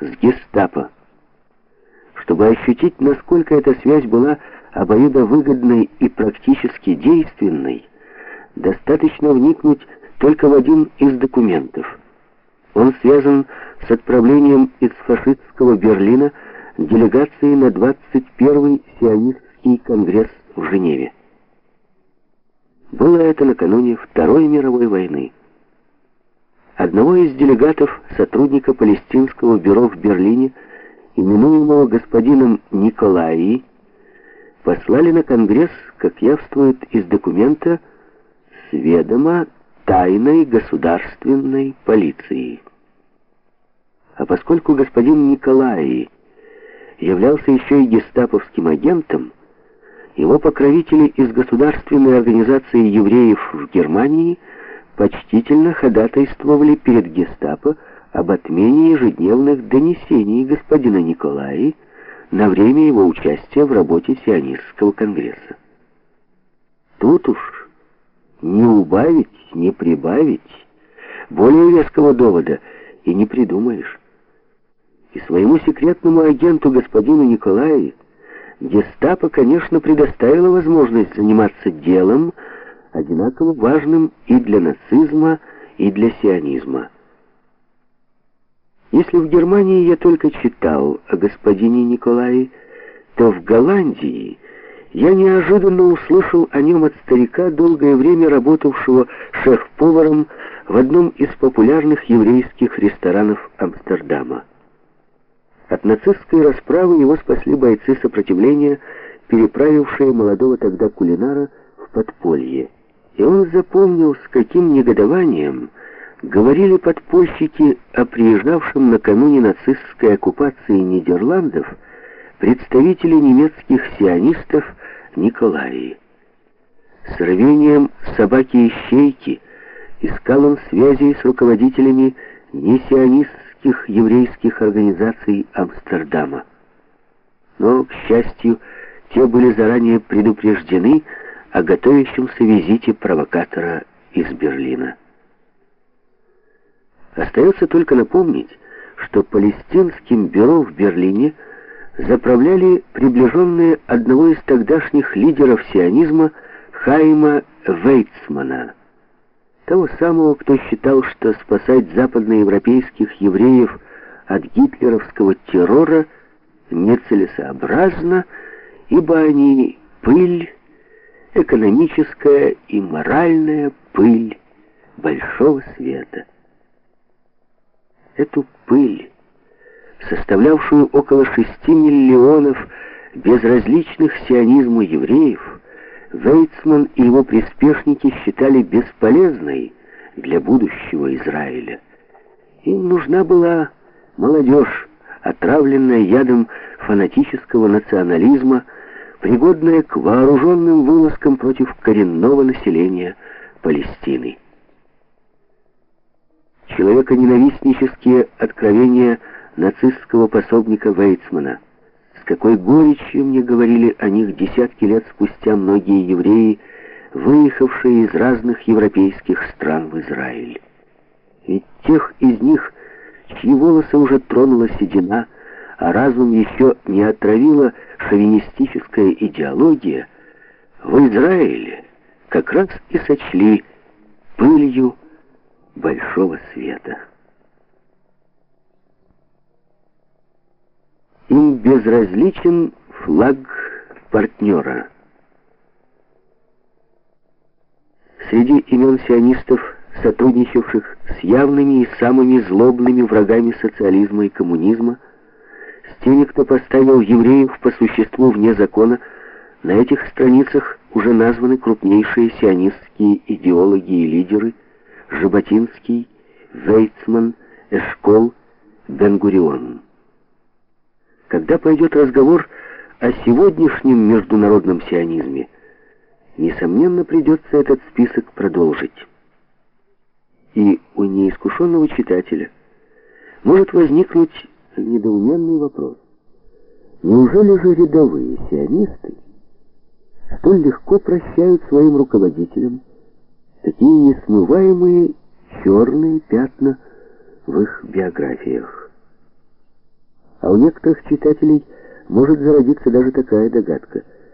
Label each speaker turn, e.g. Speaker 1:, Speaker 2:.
Speaker 1: с гестапо. Чтобы ощутить, насколько эта связь была обоюдовыгодной и практически действенной, достаточно вникнуть только в один из документов. Он связан с отправлением из фашистского Берлина делегации на 21-й сионистский конгресс в Женеве. Было это накануне Второй мировой войны. Одного из делегатов, сотрудника палестинского бюро в Берлине, именуемого господином Николаи, послали на Конгресс, как явствует из документа, с ведома тайной государственной полиции. А поскольку господин Николаи являлся еще и гестаповским агентом, его покровители из Государственной организации евреев в Германии – почтительно ходатайствовали перед гестапо об отмене ежедневных донесений господина Николаи на время его участия в работе сионистского конгресса. Тут уж не убавить, не прибавить, более веского довода и не придумаешь. И своему секретному агенту господину Николаи гестапо, конечно, предоставило возможность заниматься делом, одинаково важным и для нацизма, и для сионизма. Если в Германии я только читал о господине Николае, то в Голландии я неожиданно услышал о нем от старика, долгое время работавшего шеф-поваром в одном из популярных еврейских ресторанов Амстердама. От нацистской расправы его спасли бойцы сопротивления, переправившие молодого тогда кулинара в подполье. И он запомнил, с каким негодованием говорили подпольщики о приезжавшем накануне нацистской оккупации Нидерландов представители немецких сионистов Николаи. С рвением собаки-ищейки искал он связи с руководителями несионистских еврейских организаций Амстердама. Но, к счастью, те были заранее предупреждены, о готовящемся визите провокатора из Берлина. Остается только напомнить, что палестинским бюро в Берлине заправляли приближенные одного из тогдашних лидеров сионизма Хайма Вейцмана, того самого, кто считал, что спасать западноевропейских евреев от гитлеровского террора нецелесообразно, ибо они пыль, экономическая и моральная пыль большого света. Эту пыль, составлявшую около 6 миллионов безразличных сионизму евреев, Вейцман и его приспешники считали бесполезной для будущего Израиля. Им нужна была молодежь, отравленная ядом фанатического национализма, пригодная к вооруженным вылазкам против коренного населения Палестины. Человеконенавистнические откровения нацистского пособника Вейцмана. С какой горечью мне говорили о них десятки лет спустя многие евреи, выехавшие из разных европейских стран в Израиль. Ведь тех из них, чьи волосы уже тронула седина, а разум еще не отравила шовинистическая идеология, в Израиле как раз и сочли пылью большого света. Им безразличен флаг партнера. Среди имен сионистов, сотрудничавших с явными и самыми злобными врагами социализма и коммунизма, теми, кто поставил евреев по существу вне закона, на этих страницах уже названы крупнейшие сионистские идеологи и лидеры Жаботинский, Вейцман, Эшкол, Бенгурион. Когда пойдет разговор о сегодняшнем международном сионизме, несомненно придется этот список продолжить. И у неискушенного читателя может возникнуть недоуменный вопрос. Неужели же рядовые сионисты столь легко прощают своим руководителям такие несмываемые черные пятна в их биографиях? а у некоторых читателей может зародиться даже такая догадка –